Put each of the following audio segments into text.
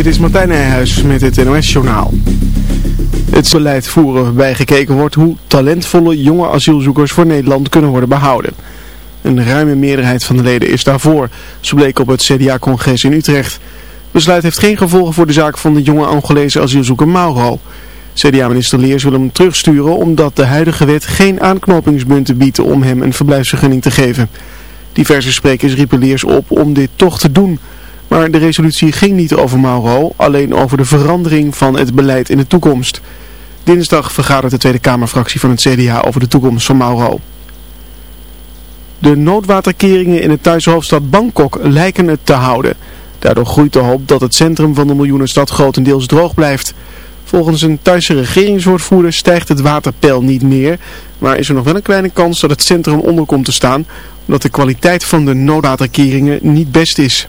Dit is Martijn Nijhuis met het NOS-journaal. Het beleid voeren waarbij gekeken wordt hoe talentvolle jonge asielzoekers voor Nederland kunnen worden behouden. Een ruime meerderheid van de leden is daarvoor, zo bleek op het CDA-congres in Utrecht. Besluit heeft geen gevolgen voor de zaak van de jonge Angolese asielzoeker Mauro. CDA-minister Leers wil hem terugsturen omdat de huidige wet geen aanknopingspunten biedt om hem een verblijfsvergunning te geven. Diverse sprekers riepen Leers op om dit toch te doen... Maar de resolutie ging niet over Mauro, alleen over de verandering van het beleid in de toekomst. Dinsdag vergadert de Tweede Kamerfractie van het CDA over de toekomst van Mauro. De noodwaterkeringen in het Thaise hoofdstad Bangkok lijken het te houden. Daardoor groeit de hoop dat het centrum van de miljoenenstad grotendeels droog blijft. Volgens een Thaise regeringswoordvoerder stijgt het waterpeil niet meer, maar is er nog wel een kleine kans dat het centrum onder komt te staan, omdat de kwaliteit van de noodwaterkeringen niet best is.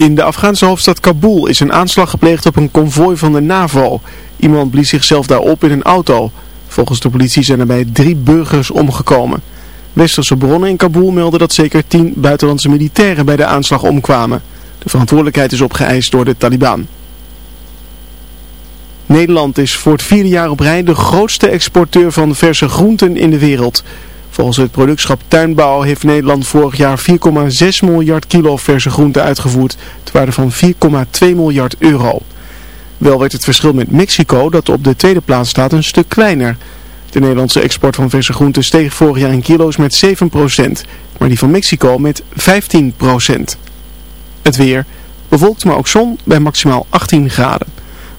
In de Afghaanse hoofdstad Kabul is een aanslag gepleegd op een konvooi van de NAVO. Iemand blies zichzelf daar op in een auto. Volgens de politie zijn er bij drie burgers omgekomen. Westerse bronnen in Kabul melden dat zeker tien buitenlandse militairen bij de aanslag omkwamen. De verantwoordelijkheid is opgeëist door de Taliban. Nederland is voor het vierde jaar op rij de grootste exporteur van verse groenten in de wereld. Volgens het productschap Tuinbouw heeft Nederland vorig jaar 4,6 miljard kilo verse groenten uitgevoerd, ter waarde van 4,2 miljard euro. Wel werd het verschil met Mexico, dat op de tweede plaats staat, een stuk kleiner. De Nederlandse export van verse groenten steeg vorig jaar in kilo's met 7%, maar die van Mexico met 15%. Het weer, bewolkt maar ook zon bij maximaal 18 graden.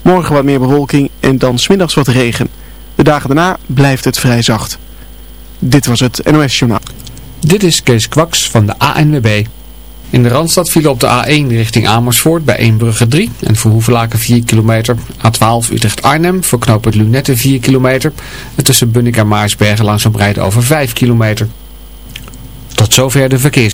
Morgen wat meer bewolking en dan smiddags wat regen. De dagen daarna blijft het vrij zacht. Dit was het NOS Journaal. Dit is Kees Kwaks van de ANWB. In de Randstad vielen op de A1 richting Amersfoort bij Eembrugge 3 en voor Hoevelaken 4 kilometer. A12 Utrecht-Arnhem voor knooppunt Lunette 4 kilometer. En tussen Bunnik en Maarsbergen langzaam rijden over 5 kilometer. Tot zover de verkeers.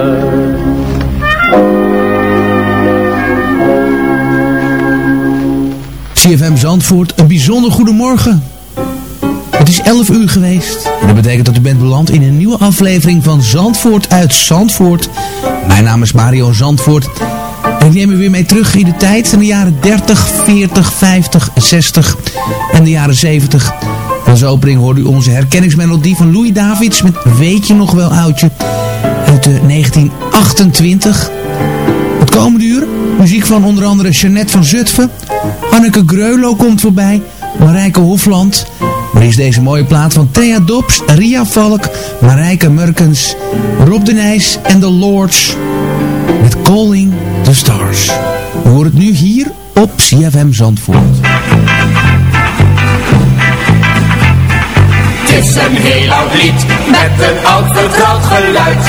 CFM Zandvoort, een bijzonder goedemorgen. Het is 11 uur geweest. En dat betekent dat u bent beland in een nieuwe aflevering van Zandvoort uit Zandvoort. Mijn naam is Mario Zandvoort. En ik neem u weer mee terug in de tijd. In de jaren 30, 40, 50, 60 en de jaren 70. Als opening hoorde u onze herkenningsmelodie van Louis Davids met Weet je nog wel oudje uit de 1928. Het komende uur muziek van onder andere Jeannette van Zutphen. Anneke Greulow komt voorbij. Marijke Hofland. Maar is deze mooie plaat van Thea Dobbs, Ria Valk, Marijke Murkens, Rob de Nijs en The Lords. Met Calling the Stars. We horen het nu hier op CFM Zandvoort. Het is een heel oud lied met een oud vertrouwd geluid.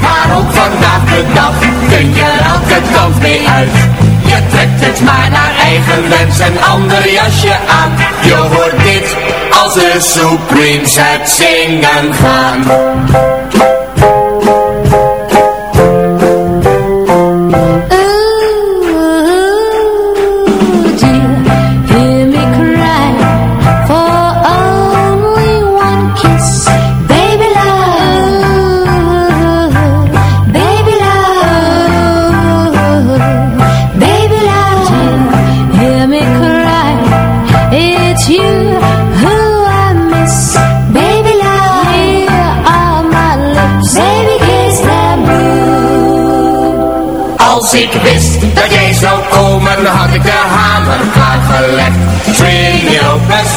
Maar ook vandaag de dag kun je elke kant mee uit. Je trekt het maar naar eigen wens een ander jasje aan. Je hoort dit als de Supremes het zingen gaan. Ik wist dat jij zou komen, had ik de hamer klaargelegd. Trini Lopez,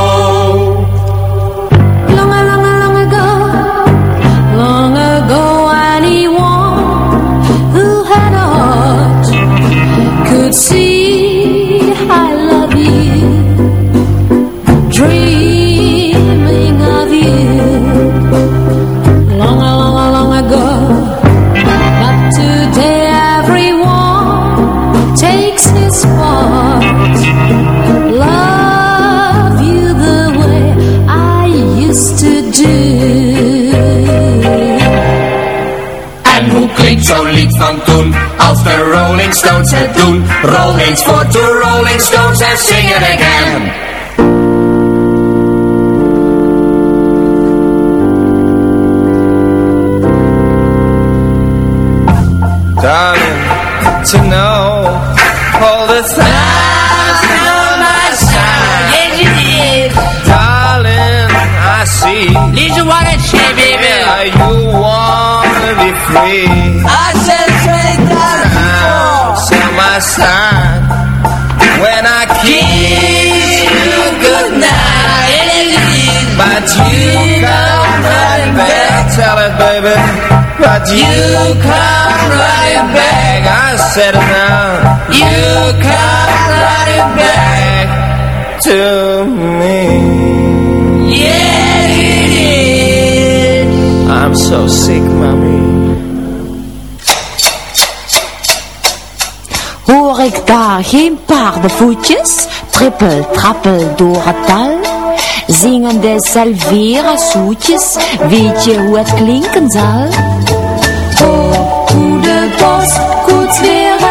Rolling Stones het doen? Roll eens voor de Rolling Stones en sing it again. Darling, to know all the things on my side. Yes, you did. Darling, I see. Listen what I say, baby. Yeah, you wanna be free. I said straight down. My side when I kiss you goodnight. But you come running back. Tell it, baby. But you come running back. I said it now. You come running back to me. Yeah, it is. I'm so sick, mommy. Ik daar geen paardenvoetjes, trippel, trappel door het dal? Zingende salvera zoetjes, weet je hoe het klinken zal? Oh, hoe de postkoets weer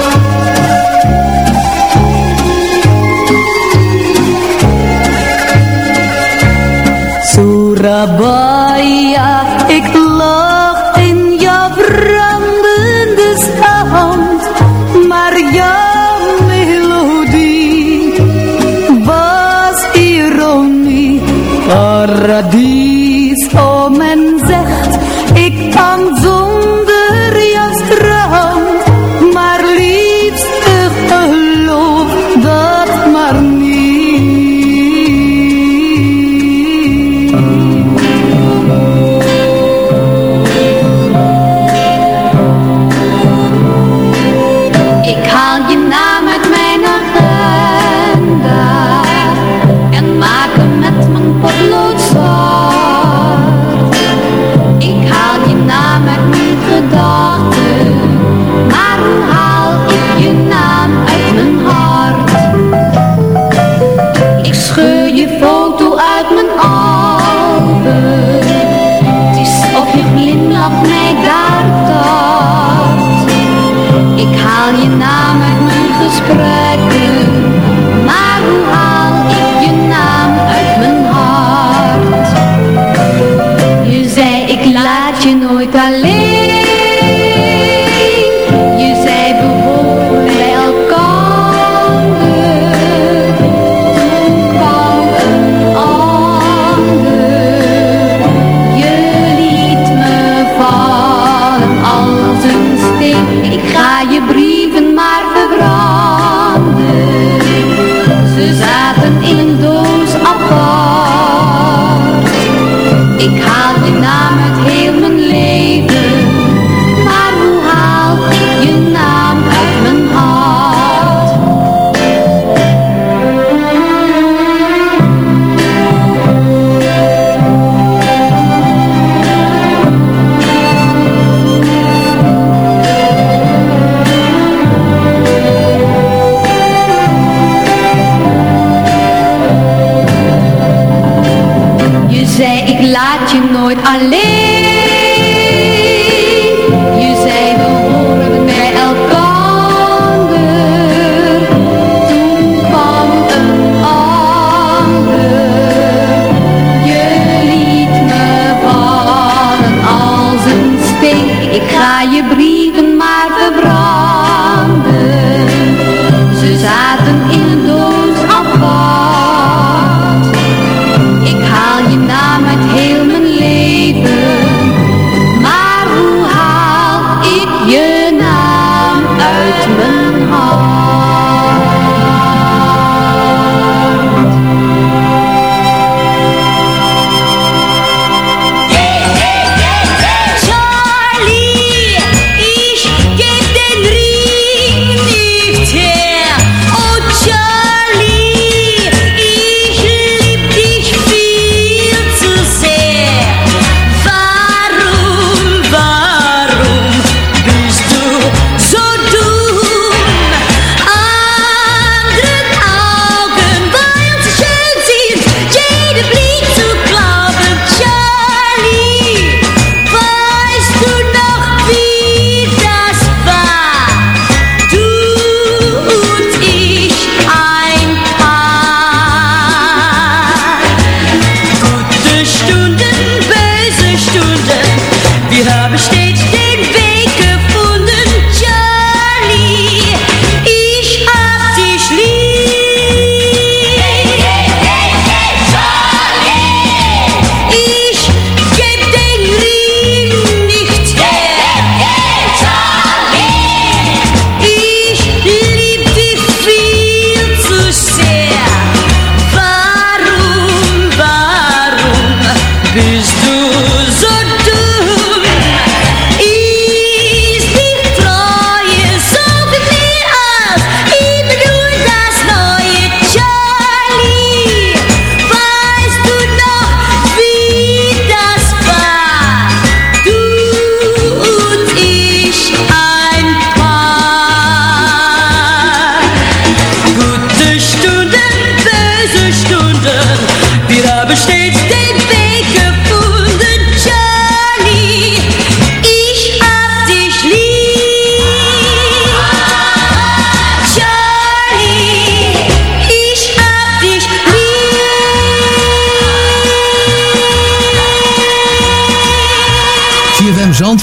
Trabalho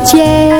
weet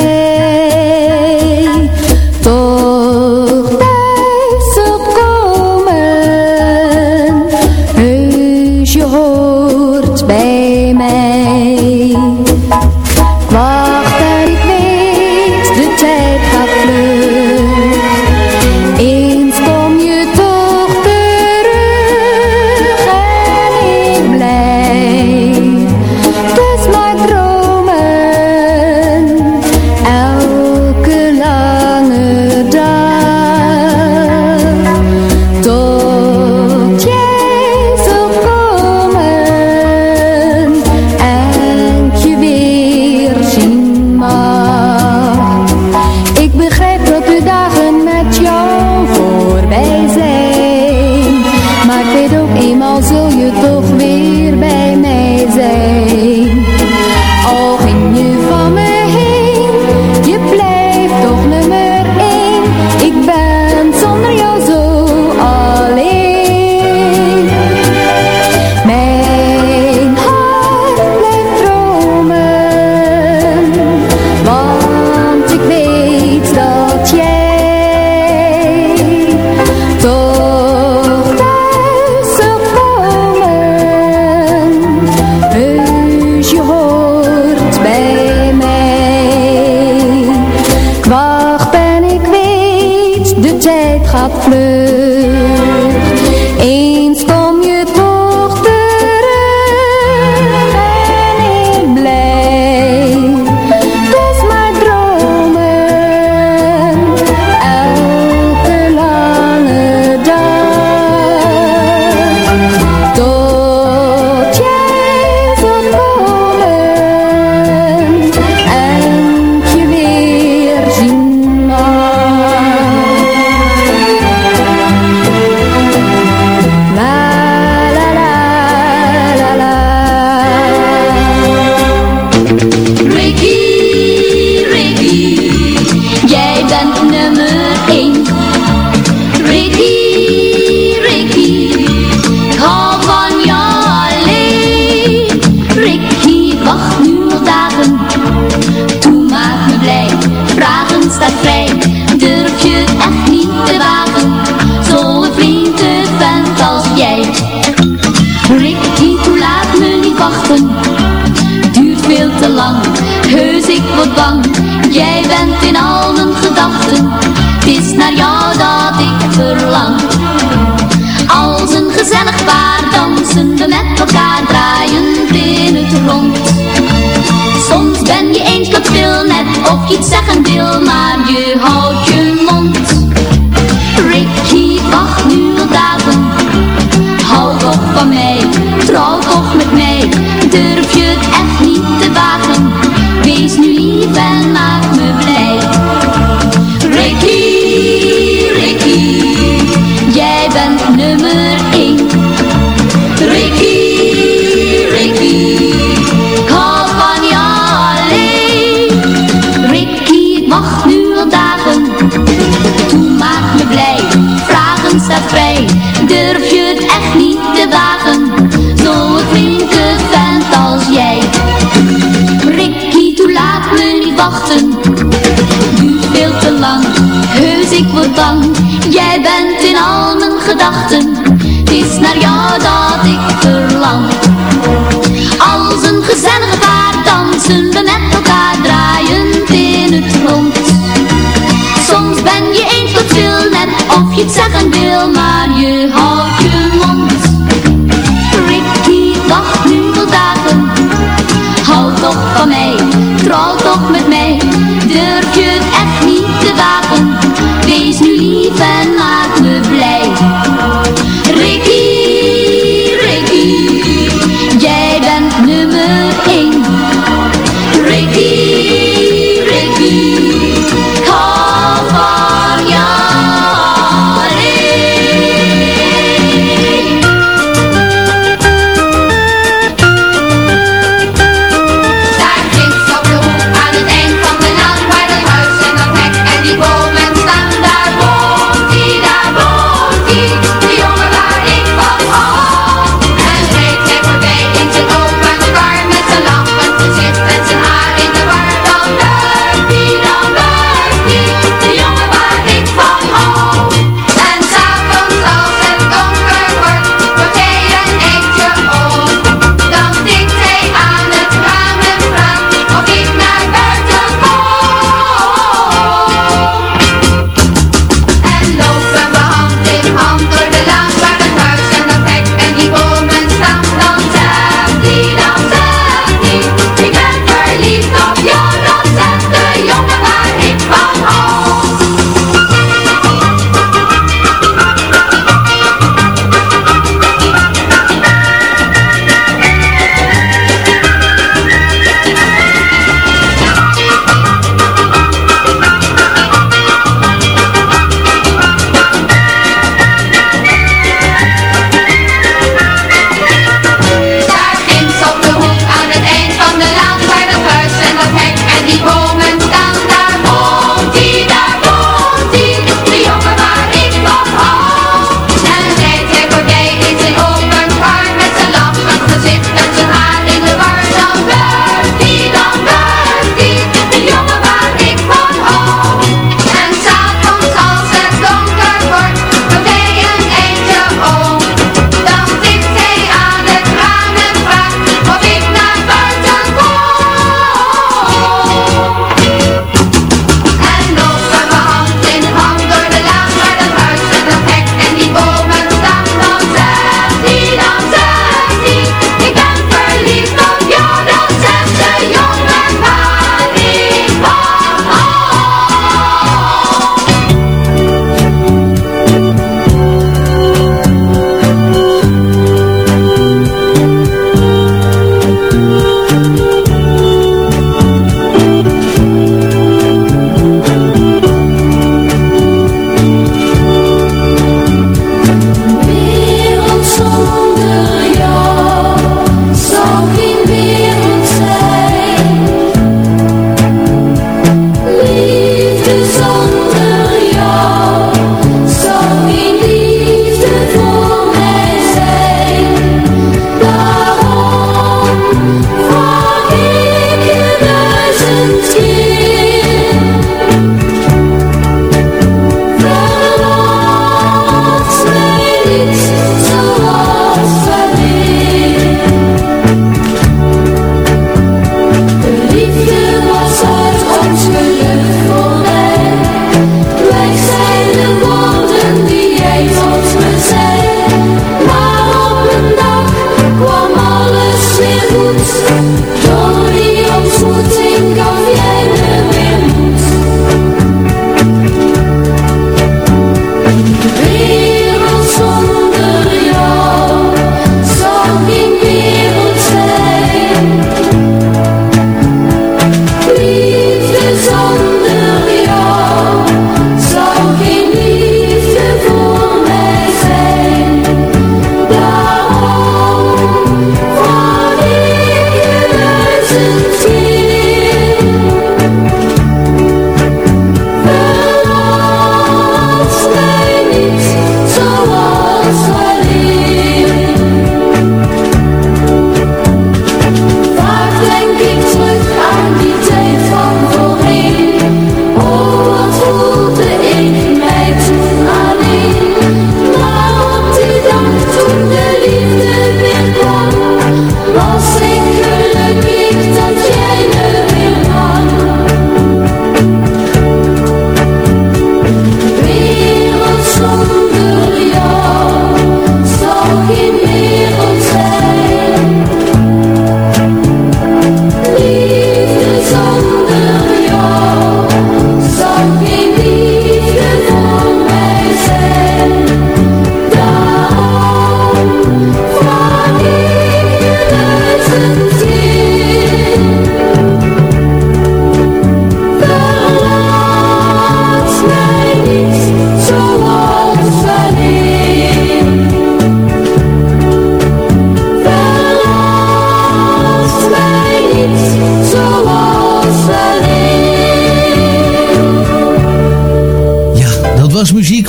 gedachten. Is naar jou dat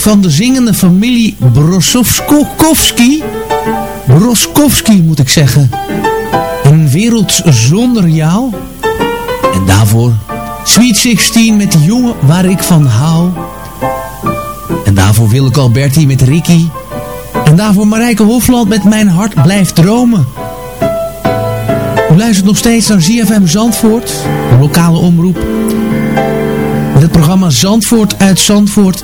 van de zingende familie Brosowski. Broskowski moet ik zeggen. Een wereld zonder jou. En daarvoor Sweet 16 met de jongen waar ik van hou. En daarvoor Willeke Alberti met Ricky. En daarvoor Marijke Hofland met Mijn hart blijft dromen. U luistert nog steeds naar ZFM Zandvoort, een lokale omroep. Met het programma Zandvoort uit Zandvoort.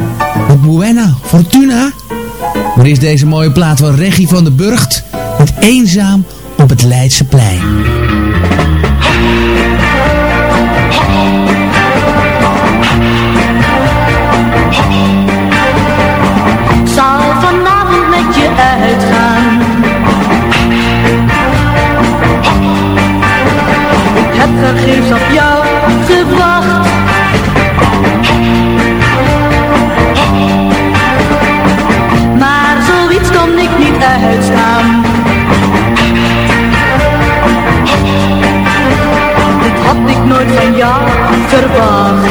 Met Buena Fortuna. Maar is deze mooie plaat van Regie van de Burgt. Eenzaam op het Leidseplein. Ik zal vanavond met je uitgaan. Ik heb vergeefs op jou gewacht. Maar uitstaan. Dit had ik nooit van jou verwacht.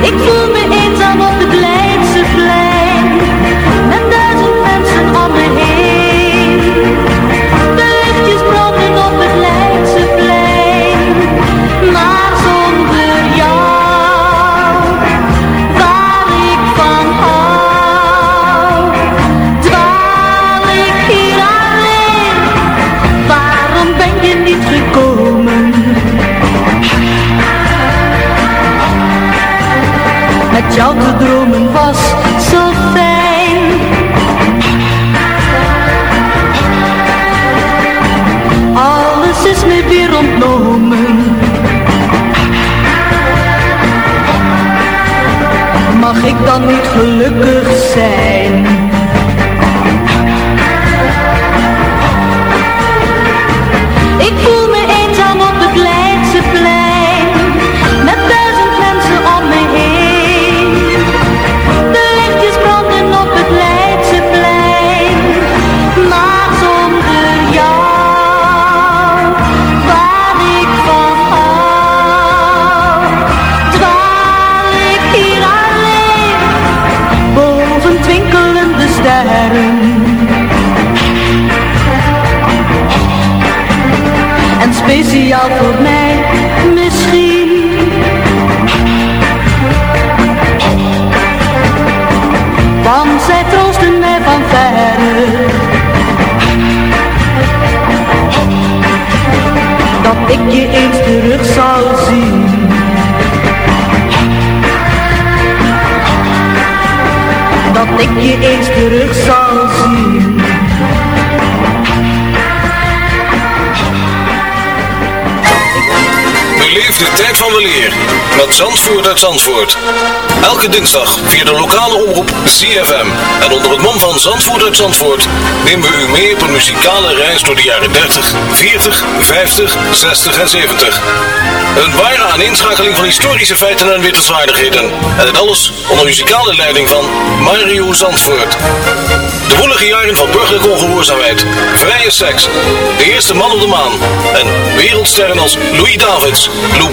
Ik voel met jou te dromen was zo fijn. Alles is me weer ontnomen. Mag ik dan niet gelukkig zijn? Ik je eens terug zal zien. Dat ik je eens terug zal zien. De tijd van weleer met Zandvoort uit Zandvoort. Elke dinsdag via de lokale omroep ZFM. En onder het mom van Zandvoort uit Zandvoort nemen we u mee op een muzikale reis door de jaren 30, 40, 50, 60 en 70. Een ware aaneenschakeling van historische feiten en wittelswaardigheden. En dit alles onder muzikale leiding van Mario Zandvoort. De woelige jaren van burgerlijke ongehoorzaamheid, vrije seks, de eerste man op de maan en wereldsterren als Louis Davids, Lou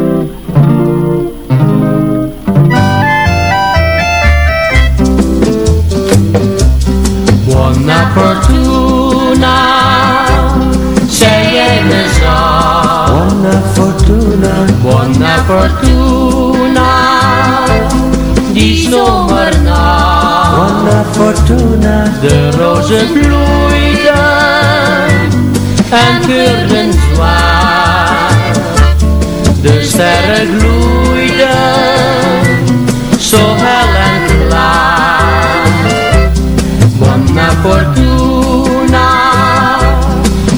Buona fortuna die zomernacht. Buona fortuna. De rozen bloeiden en keurden zwaar. De sterren gloeiden zo hel en klaar. Buona fortuna,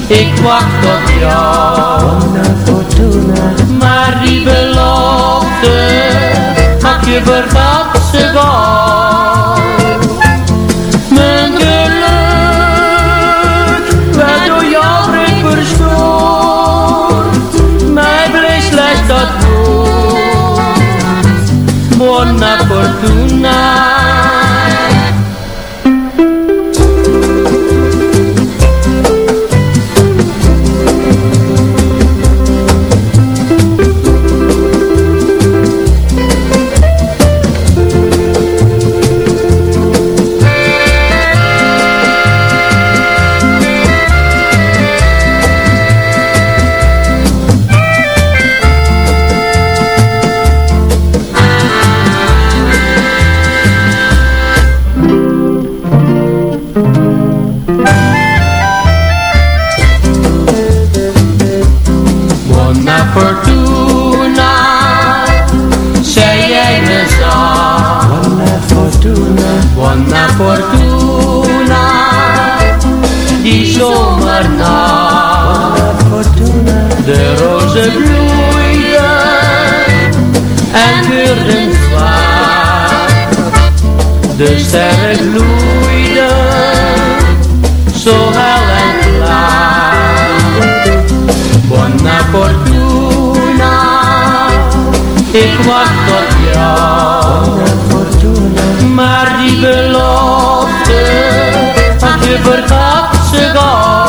ik wacht op jou fortuna. Maar die belofte had je vergat ze dan. was tot jou. Maar die belofte had je vergat, ze gaf.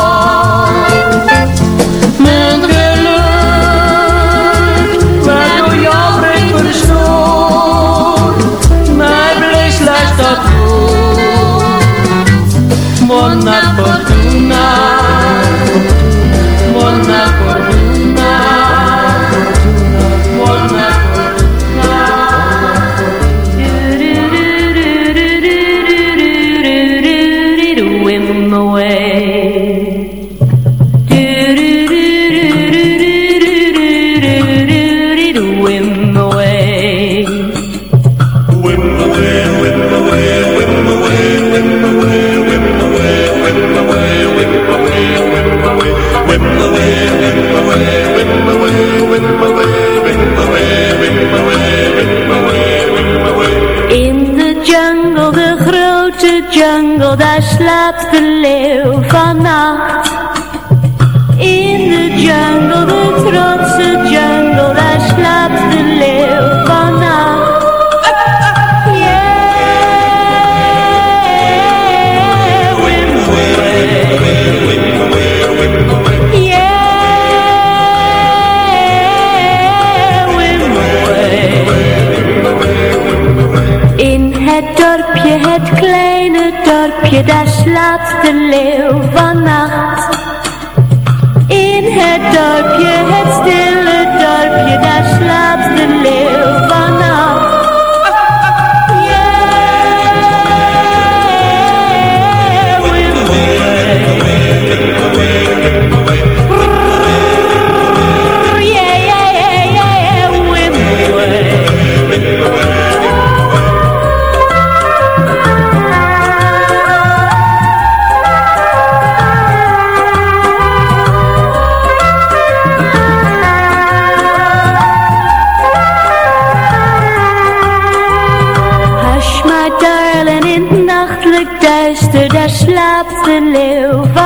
to live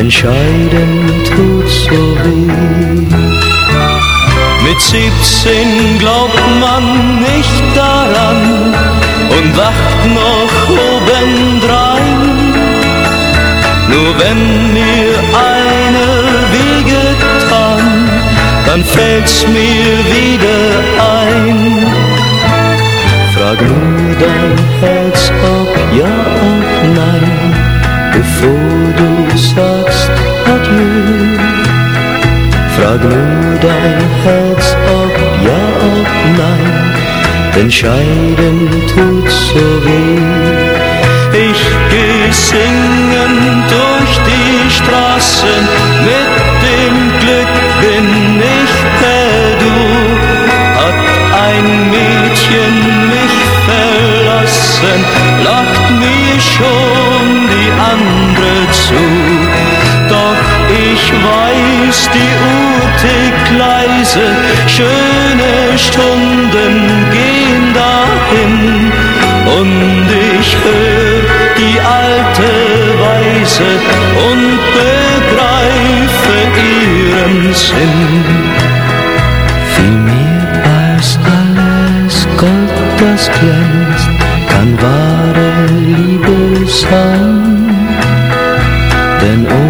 denn scheiden tut so weh. Mit 17 glaubt man nicht daran und wacht noch obendrein. Nur wenn mir eine wehgetan, dann fällt's mir wieder ein. Frag nur dein Herz, ob ja, ob nein, bevor du sagst Adieu. Frag nur dein Herz, ob ja, ob nein, denn scheiden tut so weh. Ich geh singen durch die Straßen, mit dem Glück bin ich perdu. Hat ein Mädchen mich verlassen, lacht mir schon die Uhr leise, schöne Stunden gehen dahin. Und ich hör die alte Weise und begreife ihren Sinn. Viel mehr als alles Gold, das glänzt, kann wahre Liebe sein. Denn ohne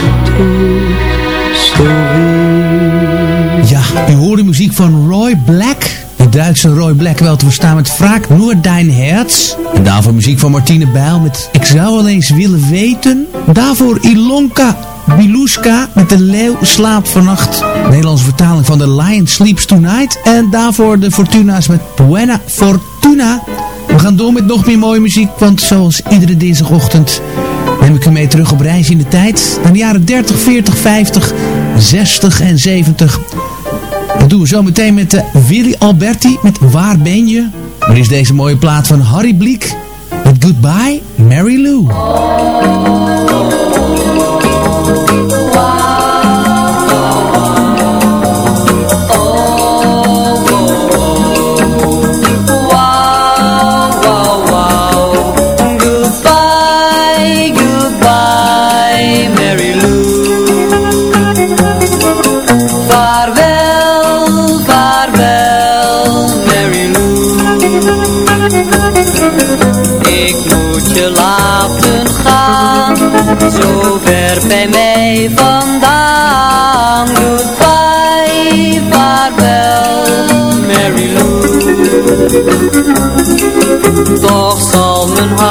hoorde muziek van Roy Black. Duitse Roy Blackwell te verstaan met Vraag Noord Dein Herz. En daarvoor muziek van Martine Bijl met Ik zou wel eens willen weten. Daarvoor Ilonka Biluska met De Leeuw slaapt vannacht. Nederlandse vertaling van The Lion Sleeps Tonight. En daarvoor de Fortuna's met Buena Fortuna. We gaan door met nog meer mooie muziek, want zoals iedere dinsdagochtend neem ik u mee terug op reis in de tijd. Naar de jaren 30, 40, 50, 60 en 70. Doen we zo meteen met uh, Willy Alberti met Waar ben je? Er is deze mooie plaat van Harry Bliek met Goodbye Mary Lou. Zo ver bij mij vandaan. Goodbye, Mary Lou. Toch mijn hart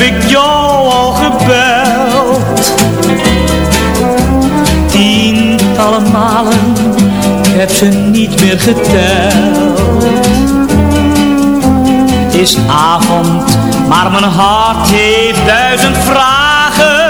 heb ik jou al gebeld Tientallen malen ik heb ze niet meer geteld. Het is avond, maar mijn hart heeft duizend vragen.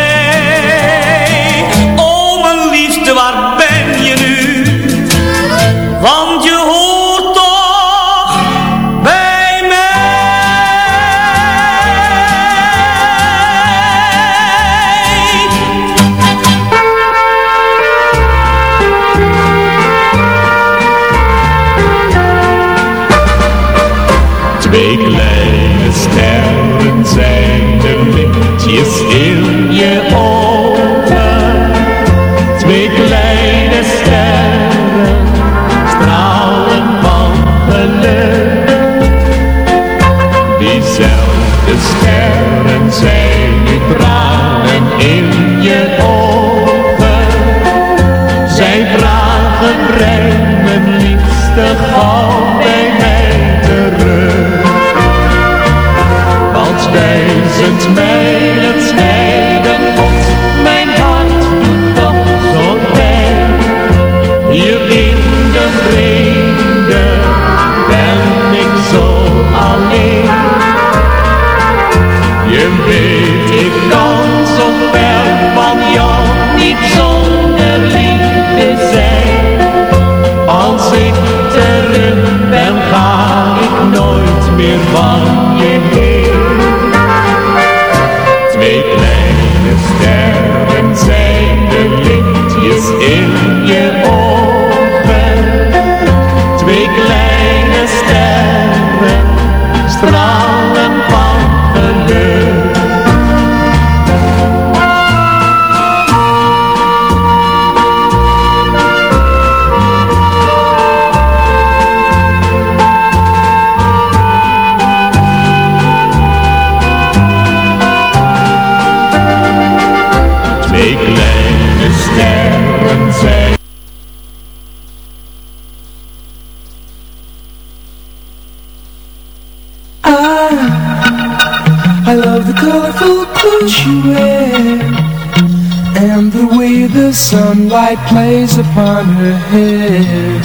Sunlight plays upon her hair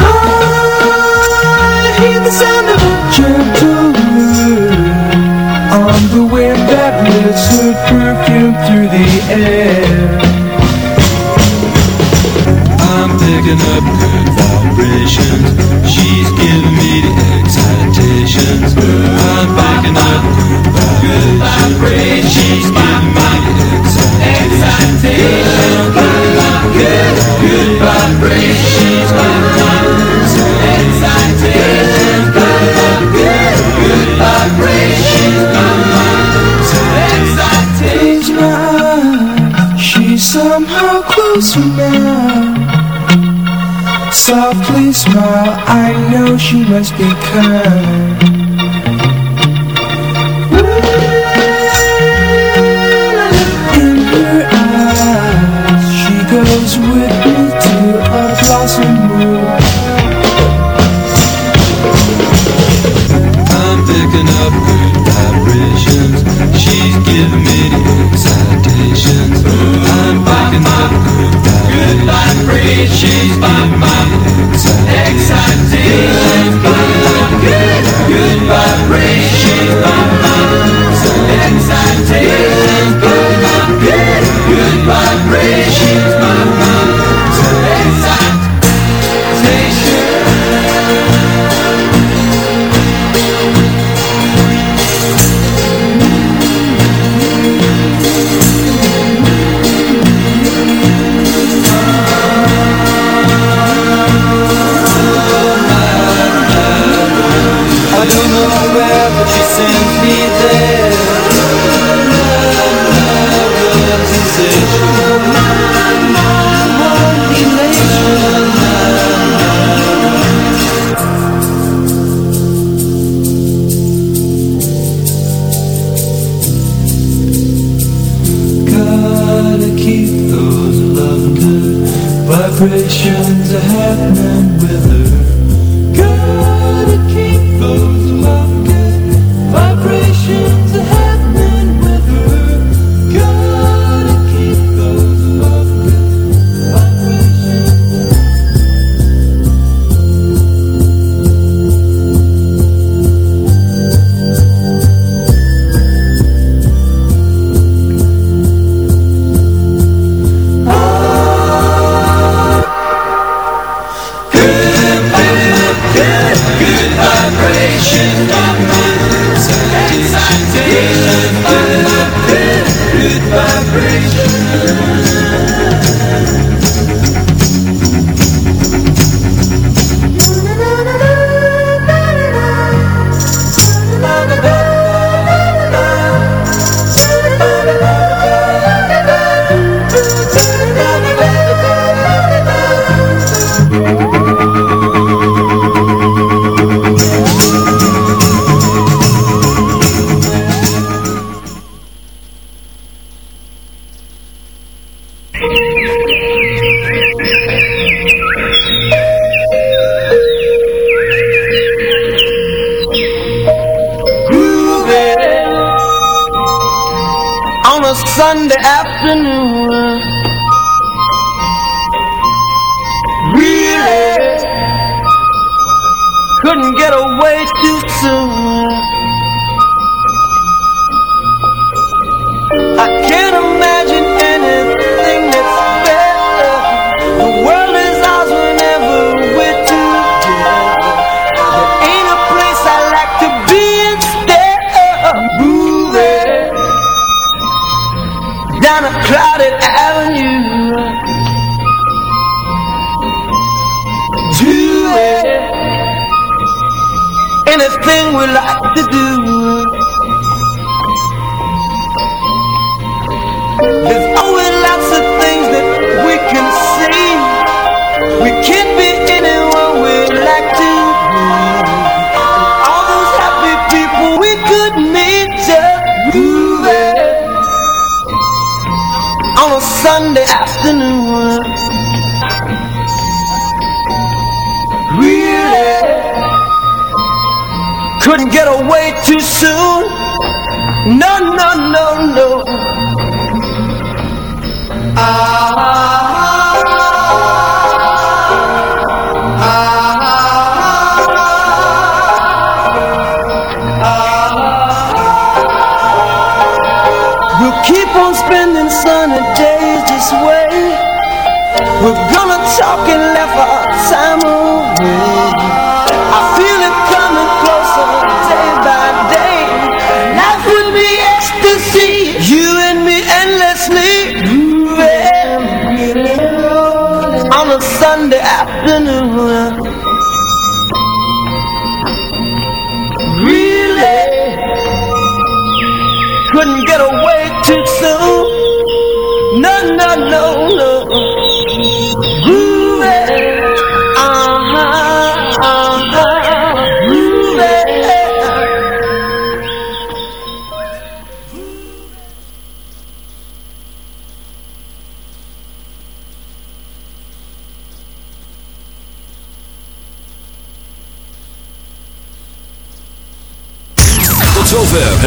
I hear the sound of gentle On the wind that perfume through the air I'm picking up vibrations. She's giving me the excitations. I'm picking up good vibrations, my, excitation, good, good vibrations, my, excitation, good, good vibrations, my, excitation. She somehow closed her. Softly smile, I know she must be kind She's my mind. Exciting, good, good, good vibration, my mind. Exciting, good, good, good vibration.